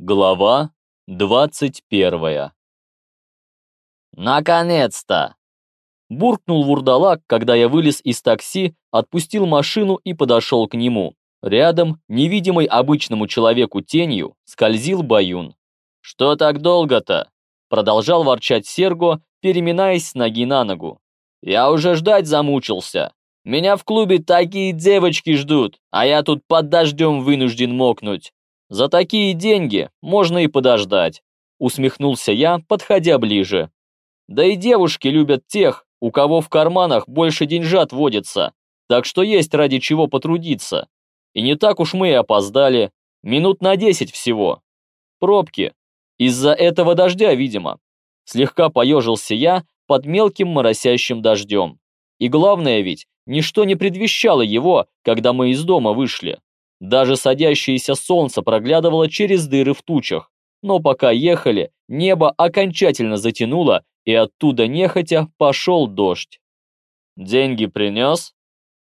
Глава 21 «Наконец-то!» Буркнул вурдалак, когда я вылез из такси, отпустил машину и подошел к нему. Рядом, невидимой обычному человеку тенью, скользил Баюн. «Что так долго-то?» Продолжал ворчать Серго, переминаясь с ноги на ногу. «Я уже ждать замучился. Меня в клубе такие девочки ждут, а я тут под дождем вынужден мокнуть. За такие деньги можно и подождать, усмехнулся я, подходя ближе. Да и девушки любят тех, у кого в карманах больше деньжат водится, так что есть ради чего потрудиться. И не так уж мы и опоздали, минут на десять всего. Пробки. Из-за этого дождя, видимо. Слегка поежился я под мелким моросящим дождем. И главное ведь, ничто не предвещало его, когда мы из дома вышли. Даже садящееся солнце проглядывало через дыры в тучах, но пока ехали, небо окончательно затянуло, и оттуда нехотя пошел дождь. «Деньги принес?»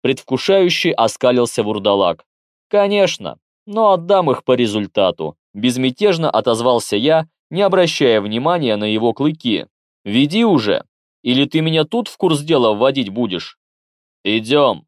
Предвкушающий оскалился вурдалак. «Конечно, но отдам их по результату», безмятежно отозвался я, не обращая внимания на его клыки. «Веди уже, или ты меня тут в курс дела вводить будешь?» «Идем».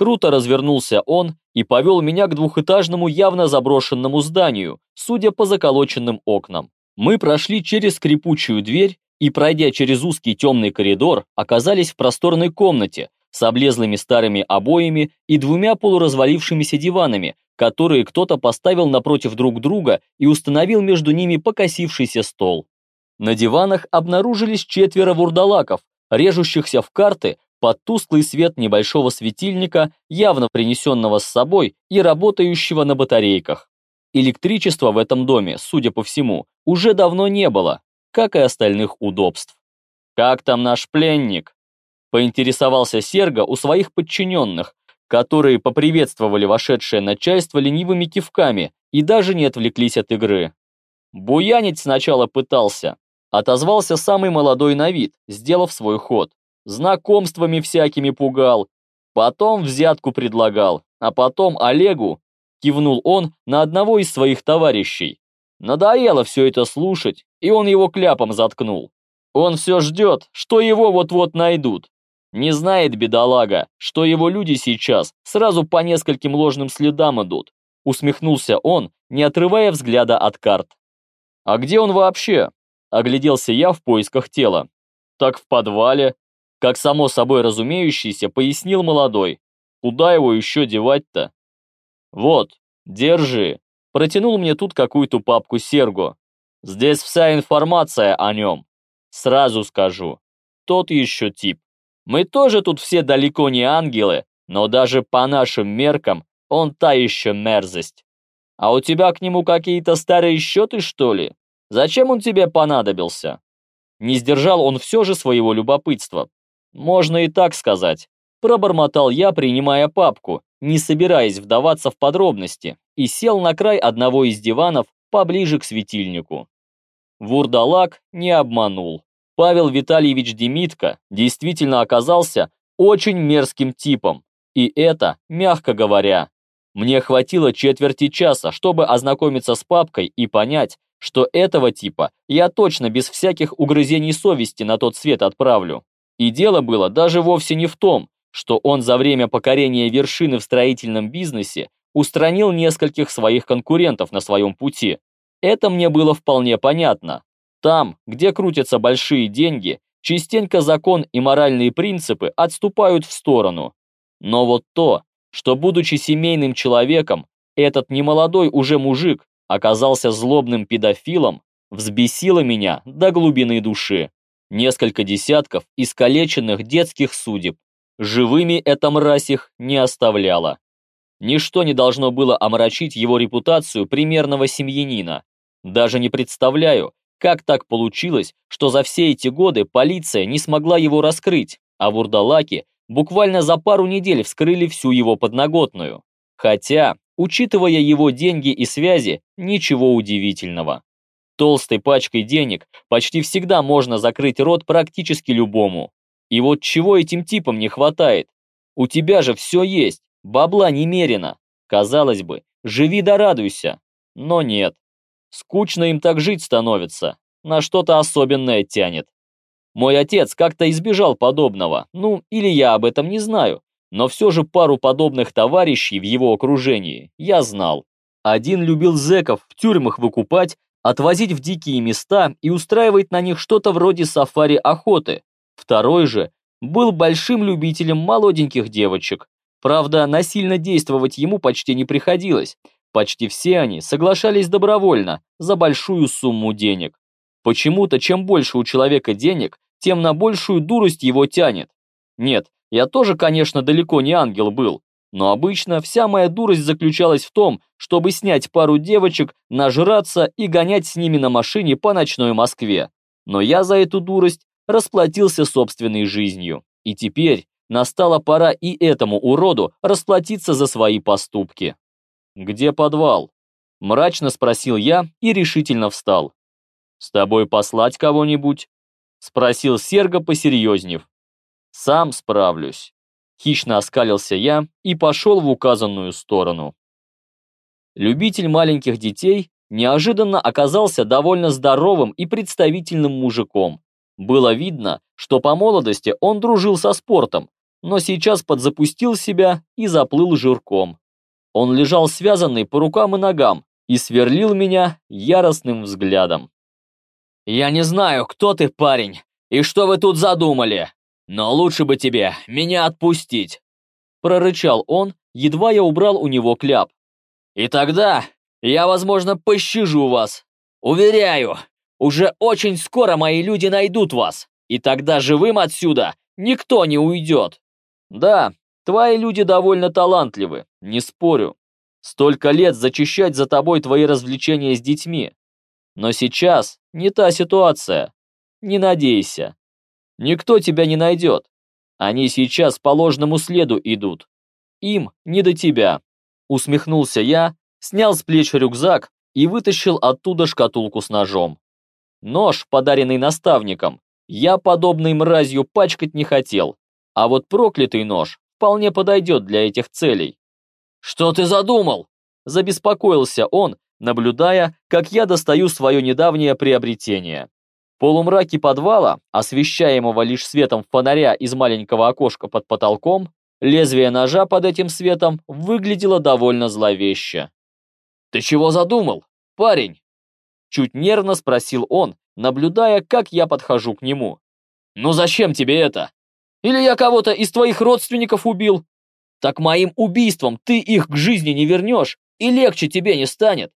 Круто развернулся он и повел меня к двухэтажному явно заброшенному зданию, судя по заколоченным окнам. Мы прошли через скрипучую дверь и, пройдя через узкий темный коридор, оказались в просторной комнате с облезлыми старыми обоями и двумя полуразвалившимися диванами, которые кто-то поставил напротив друг друга и установил между ними покосившийся стол. На диванах обнаружились четверо вурдалаков, режущихся в карты под тусклый свет небольшого светильника, явно принесенного с собой и работающего на батарейках. Электричества в этом доме, судя по всему, уже давно не было, как и остальных удобств. «Как там наш пленник?» поинтересовался Серго у своих подчиненных, которые поприветствовали вошедшее начальство ленивыми кивками и даже не отвлеклись от игры. Буянить сначала пытался, отозвался самый молодой на вид, сделав свой ход знакомствами всякими пугал, потом взятку предлагал, а потом Олегу, кивнул он на одного из своих товарищей. Надоело все это слушать, и он его кляпом заткнул. Он все ждет, что его вот-вот найдут. Не знает бедолага, что его люди сейчас сразу по нескольким ложным следам идут. Усмехнулся он, не отрывая взгляда от карт. «А где он вообще?» Огляделся я в поисках тела. «Так в подвале, как само собой разумеющийся, пояснил молодой. Куда его еще девать-то? Вот, держи. Протянул мне тут какую-то папку Серго. Здесь вся информация о нем. Сразу скажу. Тот еще тип. Мы тоже тут все далеко не ангелы, но даже по нашим меркам он та еще мерзость. А у тебя к нему какие-то старые счеты, что ли? Зачем он тебе понадобился? Не сдержал он все же своего любопытства, можно и так сказать. Пробормотал я, принимая папку, не собираясь вдаваться в подробности, и сел на край одного из диванов поближе к светильнику. Вурдалак не обманул. Павел Витальевич Демитко действительно оказался очень мерзким типом, и это, мягко говоря. Мне хватило четверти часа, чтобы ознакомиться с папкой и понять, что этого типа я точно без всяких угрызений совести на тот свет отправлю. И дело было даже вовсе не в том, что он за время покорения вершины в строительном бизнесе устранил нескольких своих конкурентов на своем пути. Это мне было вполне понятно. Там, где крутятся большие деньги, частенько закон и моральные принципы отступают в сторону. Но вот то, что, будучи семейным человеком, этот немолодой уже мужик оказался злобным педофилом, взбесило меня до глубины души несколько десятков искалеченных детских судеб. Живыми эта мразь их не оставляла. Ничто не должно было омрачить его репутацию примерного семьянина. Даже не представляю, как так получилось, что за все эти годы полиция не смогла его раскрыть, а вурдалаки буквально за пару недель вскрыли всю его подноготную. Хотя, учитывая его деньги и связи, ничего удивительного. Толстой пачкой денег почти всегда можно закрыть рот практически любому. И вот чего этим типам не хватает? У тебя же все есть, бабла немерено. Казалось бы, живи да радуйся. Но нет. Скучно им так жить становится, на что-то особенное тянет. Мой отец как-то избежал подобного, ну, или я об этом не знаю, но все же пару подобных товарищей в его окружении я знал. Один любил зэков в тюрьмах выкупать, отвозить в дикие места и устраивать на них что-то вроде сафари-охоты. Второй же был большим любителем молоденьких девочек. Правда, насильно действовать ему почти не приходилось. Почти все они соглашались добровольно, за большую сумму денег. Почему-то чем больше у человека денег, тем на большую дурость его тянет. Нет, я тоже, конечно, далеко не ангел был, но обычно вся моя дурость заключалась в том, чтобы снять пару девочек, нажраться и гонять с ними на машине по ночной Москве. Но я за эту дурость расплатился собственной жизнью. И теперь настала пора и этому уроду расплатиться за свои поступки. «Где подвал?» – мрачно спросил я и решительно встал. «С тобой послать кого-нибудь?» – спросил Серго, посерьезнев. «Сам справлюсь». Хищно оскалился я и пошел в указанную сторону. Любитель маленьких детей неожиданно оказался довольно здоровым и представительным мужиком. Было видно, что по молодости он дружил со спортом, но сейчас подзапустил себя и заплыл жирком. Он лежал связанный по рукам и ногам и сверлил меня яростным взглядом. «Я не знаю, кто ты, парень, и что вы тут задумали, но лучше бы тебе меня отпустить!» Прорычал он, едва я убрал у него кляп. «И тогда я, возможно, пощажу вас. Уверяю, уже очень скоро мои люди найдут вас, и тогда живым отсюда никто не уйдет. Да, твои люди довольно талантливы, не спорю. Столько лет зачищать за тобой твои развлечения с детьми. Но сейчас не та ситуация. Не надейся. Никто тебя не найдет. Они сейчас по ложному следу идут. Им не до тебя. Усмехнулся я, снял с плеч рюкзак и вытащил оттуда шкатулку с ножом. Нож, подаренный наставником, я подобной мразью пачкать не хотел, а вот проклятый нож вполне подойдет для этих целей. «Что ты задумал?» Забеспокоился он, наблюдая, как я достаю свое недавнее приобретение. Полумраке подвала, освещаемого лишь светом фонаря из маленького окошка под потолком, лезвие ножа под этим светом выглядело довольно зловеще. «Ты чего задумал, парень?» Чуть нервно спросил он, наблюдая, как я подхожу к нему. «Ну зачем тебе это? Или я кого-то из твоих родственников убил? Так моим убийством ты их к жизни не вернешь, и легче тебе не станет.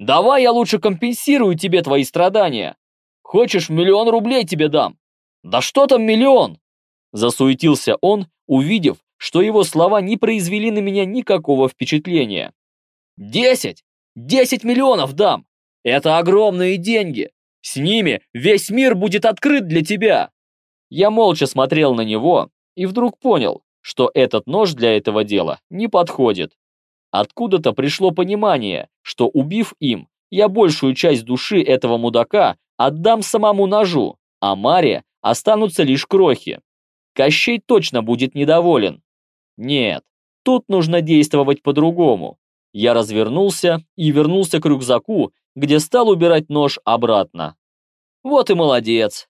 Давай я лучше компенсирую тебе твои страдания. Хочешь, миллион рублей тебе дам? Да что там миллион?» Засуетился он, увидев, что его слова не произвели на меня никакого впечатления. «Десять! Десять миллионов дам! Это огромные деньги. С ними весь мир будет открыт для тебя. Я молча смотрел на него и вдруг понял, что этот нож для этого дела не подходит. Откуда-то пришло понимание, что убив им, я большую часть души этого мудака отдам самому ножу, а Маре останутся лишь крохи. Кощей точно будет недоволен. Нет, тут нужно действовать по-другому. Я развернулся и вернулся к рюкзаку, где стал убирать нож обратно. Вот и молодец.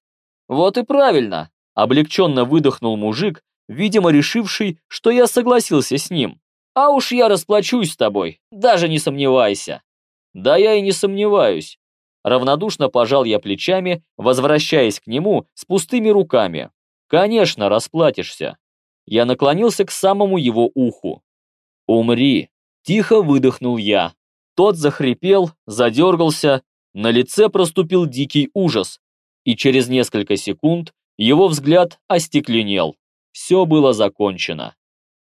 Вот и правильно. Облегченно выдохнул мужик, видимо решивший, что я согласился с ним. А уж я расплачусь с тобой, даже не сомневайся. Да я и не сомневаюсь. Равнодушно пожал я плечами, возвращаясь к нему с пустыми руками. Конечно, расплатишься. Я наклонился к самому его уху. Умри. Тихо выдохнул я. Тот захрипел, задергался, на лице проступил дикий ужас, и через несколько секунд его взгляд остекленел. Все было закончено.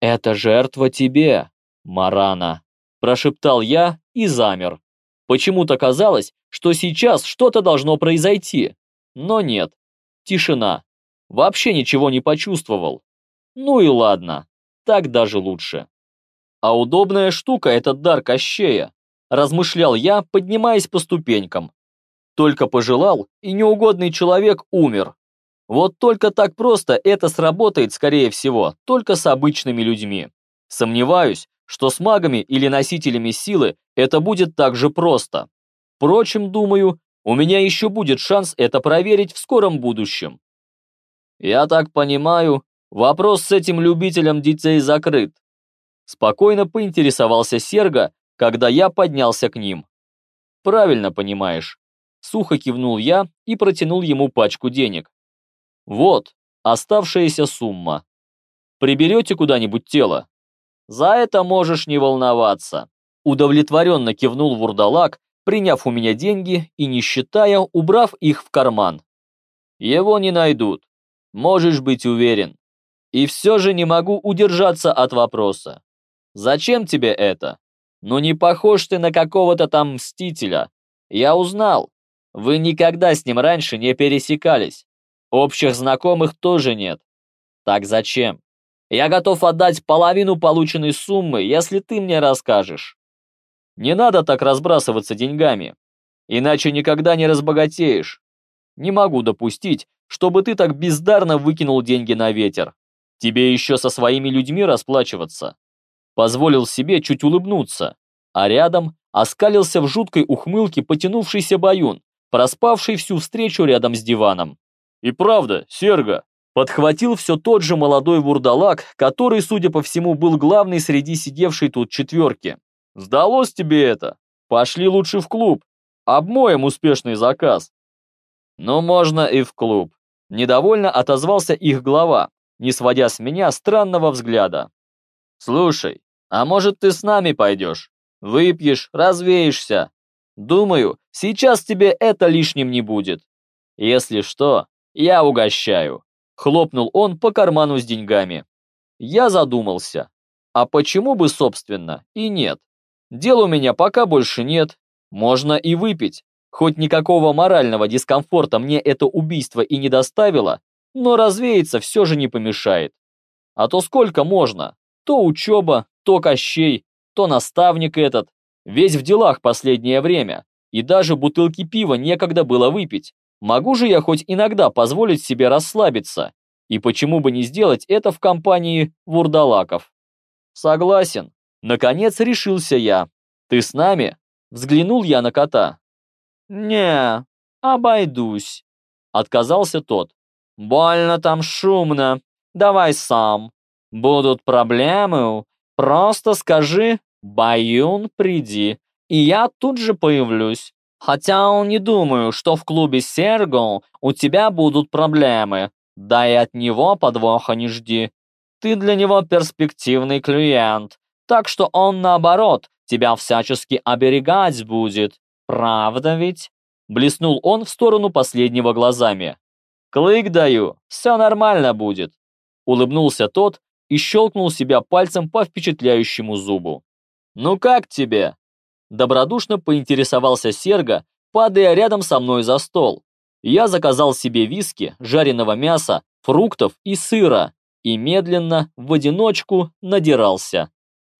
«Это жертва тебе, Марана», – прошептал я и замер. Почему-то казалось, что сейчас что-то должно произойти, но нет. Тишина. Вообще ничего не почувствовал. Ну и ладно, так даже лучше. А удобная штука этот дар Кощея размышлял я, поднимаясь по ступенькам. Только пожелал, и неугодный человек умер. Вот только так просто это сработает, скорее всего, только с обычными людьми. Сомневаюсь, что с магами или носителями силы это будет так же просто. Впрочем, думаю, у меня еще будет шанс это проверить в скором будущем. Я так понимаю, вопрос с этим любителем детей закрыт. Спокойно поинтересовался Серга, когда я поднялся к ним. Правильно понимаешь. Сухо кивнул я и протянул ему пачку денег. Вот, оставшаяся сумма. Приберете куда-нибудь тело? За это можешь не волноваться. Удовлетворенно кивнул вурдалак, приняв у меня деньги и, не считая, убрав их в карман. Его не найдут. Можешь быть уверен. И все же не могу удержаться от вопроса. Зачем тебе это? Ну не похож ты на какого-то там мстителя. Я узнал. Вы никогда с ним раньше не пересекались. Общих знакомых тоже нет. Так зачем? Я готов отдать половину полученной суммы, если ты мне расскажешь. Не надо так разбрасываться деньгами, иначе никогда не разбогатеешь. Не могу допустить, чтобы ты так бездарно выкинул деньги на ветер. Тебе еще со своими людьми расплачиваться. Позволил себе чуть улыбнуться, а рядом оскалился в жуткой ухмылке потянувшийся баюн, проспавший всю встречу рядом с диваном. И правда, Серга, подхватил все тот же молодой вурдалак, который, судя по всему, был главный среди сидевшей тут четверки. Сдалось тебе это? Пошли лучше в клуб. Обмоем успешный заказ. Ну, можно и в клуб. Недовольно отозвался их глава, не сводя с меня странного взгляда. Слушай, а может ты с нами пойдешь? Выпьешь, развеешься. Думаю, сейчас тебе это лишним не будет. Если что, я угощаю. Хлопнул он по карману с деньгами. Я задумался. А почему бы, собственно, и нет? Дел у меня пока больше нет, можно и выпить. Хоть никакого морального дискомфорта мне это убийство и не доставило, но развеяться все же не помешает. А то сколько можно? То учеба, то Кощей, то наставник этот. Весь в делах последнее время. И даже бутылки пива некогда было выпить. Могу же я хоть иногда позволить себе расслабиться. И почему бы не сделать это в компании вурдалаков? Согласен. Наконец решился я. «Ты с нами?» Взглянул я на кота. «Не, обойдусь», — отказался тот. «Больно там шумно. Давай сам. Будут проблемы, просто скажи «Баюн, приди», и я тут же появлюсь. Хотя не думаю, что в клубе Серго у тебя будут проблемы. Да и от него подвоха не жди. Ты для него перспективный клиент, так что он, наоборот, тебя всячески оберегать будет. Правда ведь?» Блеснул он в сторону последнего глазами. «Клык даю, все нормально будет». Улыбнулся тот и щелкнул себя пальцем по впечатляющему зубу. «Ну как тебе?» Добродушно поинтересовался Серга, падая рядом со мной за стол. Я заказал себе виски, жареного мяса, фруктов и сыра и медленно, в одиночку, надирался.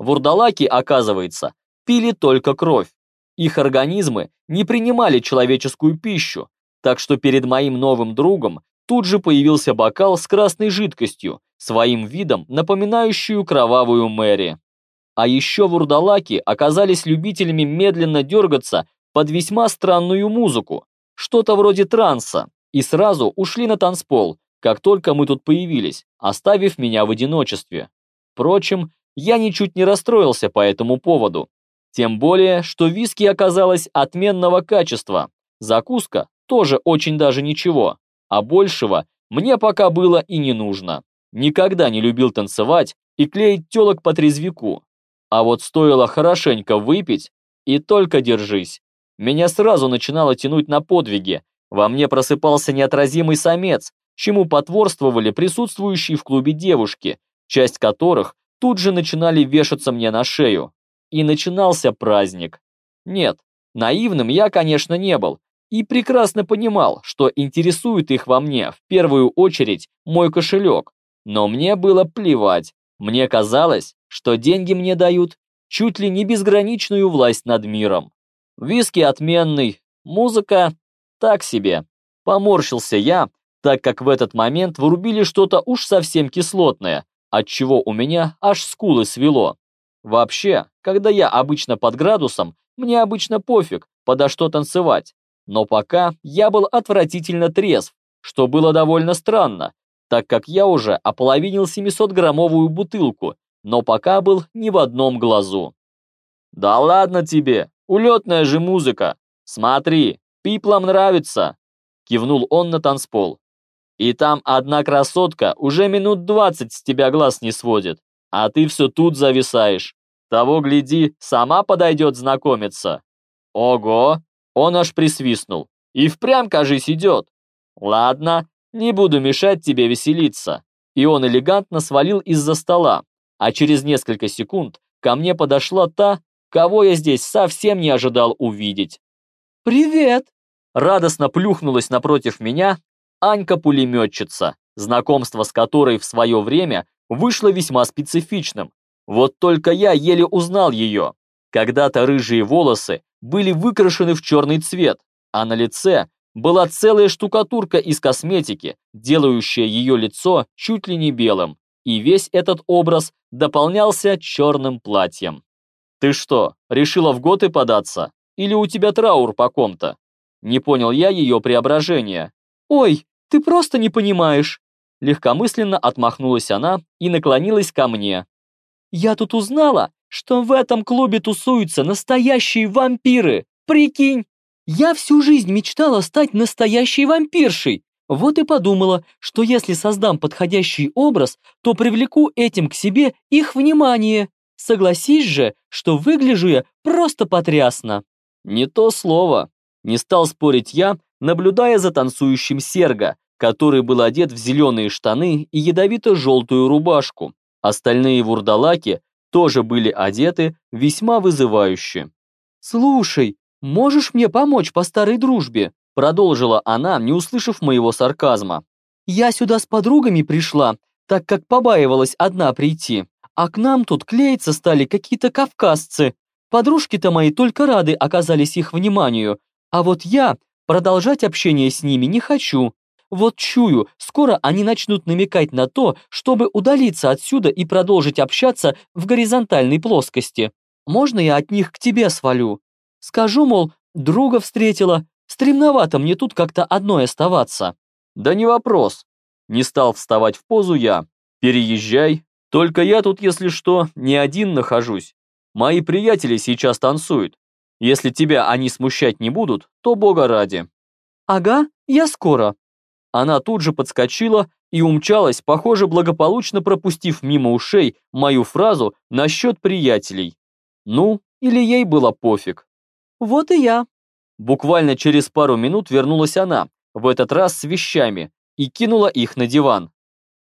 Вурдалаки, оказывается, пили только кровь. Их организмы не принимали человеческую пищу, так что перед моим новым другом тут же появился бокал с красной жидкостью, своим видом напоминающую кровавую Мэри. А еще вурдалаки оказались любителями медленно дергаться под весьма странную музыку, что-то вроде транса, и сразу ушли на танцпол, как только мы тут появились, оставив меня в одиночестве. Впрочем, я ничуть не расстроился по этому поводу. Тем более, что виски оказалось отменного качества. Закуска тоже очень даже ничего. А большего мне пока было и не нужно. Никогда не любил танцевать и клеить телок по трезвику. А вот стоило хорошенько выпить, и только держись. Меня сразу начинало тянуть на подвиги. Во мне просыпался неотразимый самец, чему потворствовали присутствующие в клубе девушки, часть которых тут же начинали вешаться мне на шею. И начинался праздник. Нет, наивным я, конечно, не был, и прекрасно понимал, что интересует их во мне в первую очередь мой кошелек. Но мне было плевать. Мне казалось, что деньги мне дают чуть ли не безграничную власть над миром. Виски отменный, музыка так себе. Поморщился я, так как в этот момент врубили что-то уж совсем кислотное, отчего у меня аж скулы свело. Вообще, когда я обычно под градусом, мне обычно пофиг, подо что танцевать. Но пока я был отвратительно трезв, что было довольно странно, так как я уже ополовинил 700-граммовую бутылку, но пока был ни в одном глазу. «Да ладно тебе, улетная же музыка! Смотри, пиплам нравится!» Кивнул он на танцпол. «И там одна красотка уже минут двадцать с тебя глаз не сводит, а ты все тут зависаешь. Того, гляди, сама подойдет знакомиться». «Ого!» Он аж присвистнул. «И впрямь, кажись, идет!» «Ладно, не буду мешать тебе веселиться». И он элегантно свалил из-за стола, а через несколько секунд ко мне подошла та, кого я здесь совсем не ожидал увидеть. «Привет!» Радостно плюхнулась напротив меня Анька-пулеметчица, знакомство с которой в свое время вышло весьма специфичным. Вот только я еле узнал ее. Когда-то рыжие волосы были выкрашены в черный цвет, а на лице была целая штукатурка из косметики, делающая ее лицо чуть ли не белым, и весь этот образ дополнялся черным платьем. «Ты что, решила в готы податься? Или у тебя траур по ком-то?» Не понял я ее преображения. «Ой, ты просто не понимаешь!» Легкомысленно отмахнулась она и наклонилась ко мне. «Я тут узнала, что в этом клубе тусуются настоящие вампиры. Прикинь! Я всю жизнь мечтала стать настоящей вампиршей. Вот и подумала, что если создам подходящий образ, то привлеку этим к себе их внимание. Согласись же, что выгляжу я просто потрясно. Не то слово. Не стал спорить я, наблюдая за танцующим Серго, который был одет в зеленые штаны и ядовито-желтую рубашку. Остальные вурдалаки тоже были одеты весьма вызывающе. «Слушай, можешь мне помочь по старой дружбе?» Продолжила она, не услышав моего сарказма. «Я сюда с подругами пришла, так как побаивалась одна прийти. А к нам тут клеиться стали какие-то кавказцы. Подружки-то мои только рады оказались их вниманию. А вот я продолжать общение с ними не хочу. Вот чую, скоро они начнут намекать на то, чтобы удалиться отсюда и продолжить общаться в горизонтальной плоскости. Можно я от них к тебе свалю? Скажу, мол, друга встретила, Стремновато мне тут как-то одной оставаться. Да не вопрос. Не стал вставать в позу я. Переезжай. Только я тут, если что, не один нахожусь. Мои приятели сейчас танцуют. Если тебя они смущать не будут, то бога ради. Ага, я скоро. Она тут же подскочила и умчалась, похоже, благополучно пропустив мимо ушей мою фразу насчет приятелей. Ну, или ей было пофиг. Вот и я. Буквально через пару минут вернулась она, в этот раз с вещами, и кинула их на диван.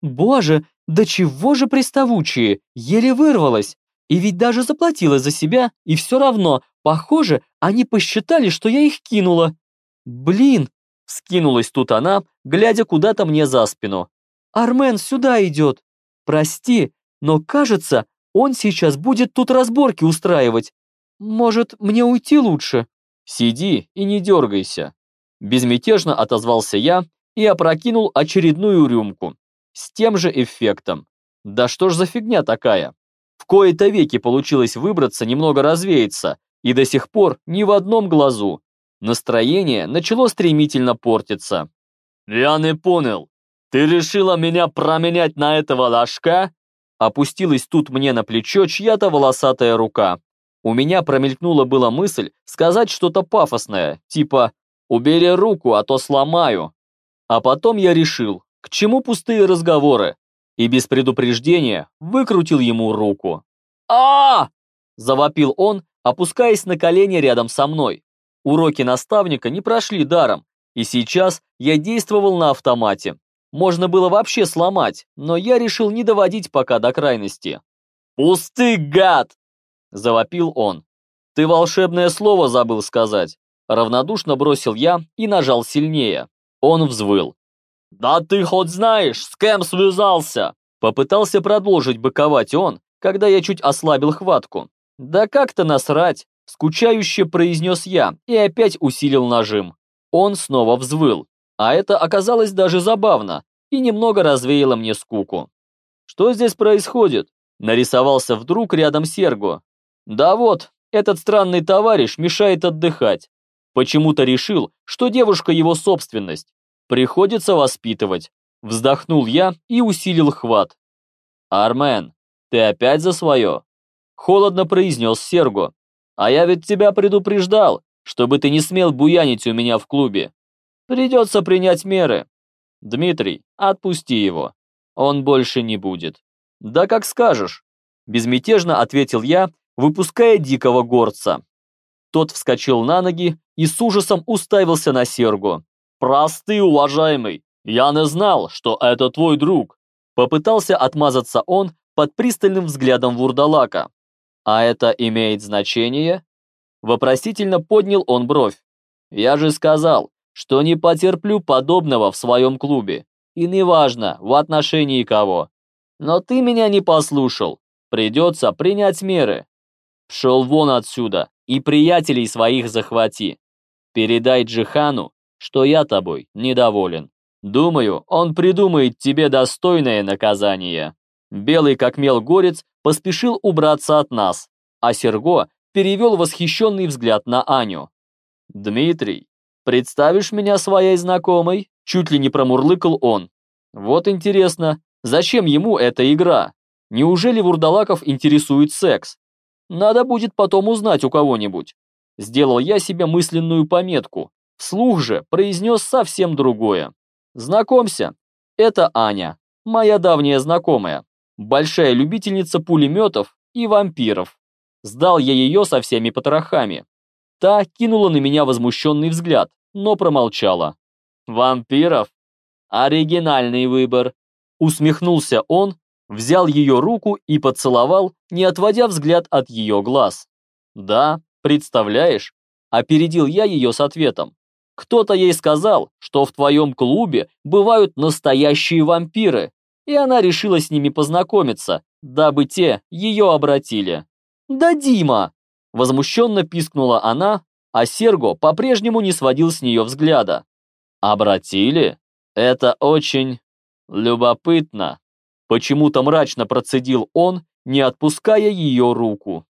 «Боже, да чего же приставучие, еле вырвалась. И ведь даже заплатила за себя, и все равно, похоже, они посчитали, что я их кинула. Блин!» Скинулась тут она, глядя куда-то мне за спину. «Армен сюда идет. Прости, но кажется, он сейчас будет тут разборки устраивать. Может, мне уйти лучше?» «Сиди и не дергайся», – безмятежно отозвался я и опрокинул очередную рюмку. С тем же эффектом. Да что ж за фигня такая? В кои-то веки получилось выбраться, немного развеяться, и до сих пор ни в одном глазу. Настроение начало стремительно портиться. «Я не понял. Ты решила меня променять на этого ложка?» Опустилась тут мне на плечо чья-то волосатая рука. У меня промелькнула была мысль сказать что-то пафосное, типа «убери руку, а то сломаю». А потом я решил, к чему пустые разговоры, и без предупреждения выкрутил ему руку. а, завопил он, опускаясь на колени рядом со мной. Уроки наставника не прошли даром, и сейчас я действовал на автомате. Можно было вообще сломать, но я решил не доводить пока до крайности. «Пустый гад!» Завопил он. «Ты волшебное слово забыл сказать!» Равнодушно бросил я и нажал сильнее. Он взвыл. «Да ты хоть знаешь, с кем связался?» Попытался продолжить быковать он, когда я чуть ослабил хватку. «Да как-то насрать!» Скучающе произнес я и опять усилил нажим. Он снова взвыл, а это оказалось даже забавно и немного развеяло мне скуку. «Что здесь происходит?» Нарисовался вдруг рядом Серго. Да вот, этот странный товарищ мешает отдыхать. Почему-то решил, что девушка его собственность. Приходится воспитывать. Вздохнул я и усилил хват. «Армен, ты опять за свое?» Холодно произнес Серго. «А я ведь тебя предупреждал, чтобы ты не смел буянить у меня в клубе. Придется принять меры. Дмитрий, отпусти его. Он больше не будет». «Да как скажешь», – безмятежно ответил я, выпуская дикого горца. Тот вскочил на ноги и с ужасом уставился на Сергу. «Просты, уважаемый, я не знал, что это твой друг». Попытался отмазаться он под пристальным взглядом вурдалака. «А это имеет значение?» Вопросительно поднял он бровь. «Я же сказал, что не потерплю подобного в своем клубе. И неважно, в отношении кого. Но ты меня не послушал. Придется принять меры. Пшел вон отсюда и приятелей своих захвати. Передай Джихану, что я тобой недоволен. Думаю, он придумает тебе достойное наказание. Белый как мел горец поспешил убраться от нас, а Серго перевел восхищенный взгляд на Аню. «Дмитрий, представишь меня своей знакомой?» Чуть ли не промурлыкал он. «Вот интересно, Зачем ему эта игра? Неужели вурдалаков интересует секс? Надо будет потом узнать у кого-нибудь. Сделал я себе мысленную пометку. Вслух же произнес совсем другое. Знакомься, это Аня, моя давняя знакомая, большая любительница пулеметов и вампиров. Сдал я ее со всеми потрохами. Та кинула на меня возмущенный взгляд, но промолчала. Вампиров? Оригинальный выбор. Усмехнулся он, взял ее руку и поцеловал, не отводя взгляд от ее глаз. «Да, представляешь?» Опередил я ее с ответом. «Кто-то ей сказал, что в твоем клубе бывают настоящие вампиры, и она решила с ними познакомиться, дабы те ее обратили». «Да Дима!» Возмущенно пискнула она, а Серго по-прежнему не сводил с нее взгляда. «Обратили? Это очень «Любопытно!» Почему-то мрачно процедил он, не отпуская ее руку.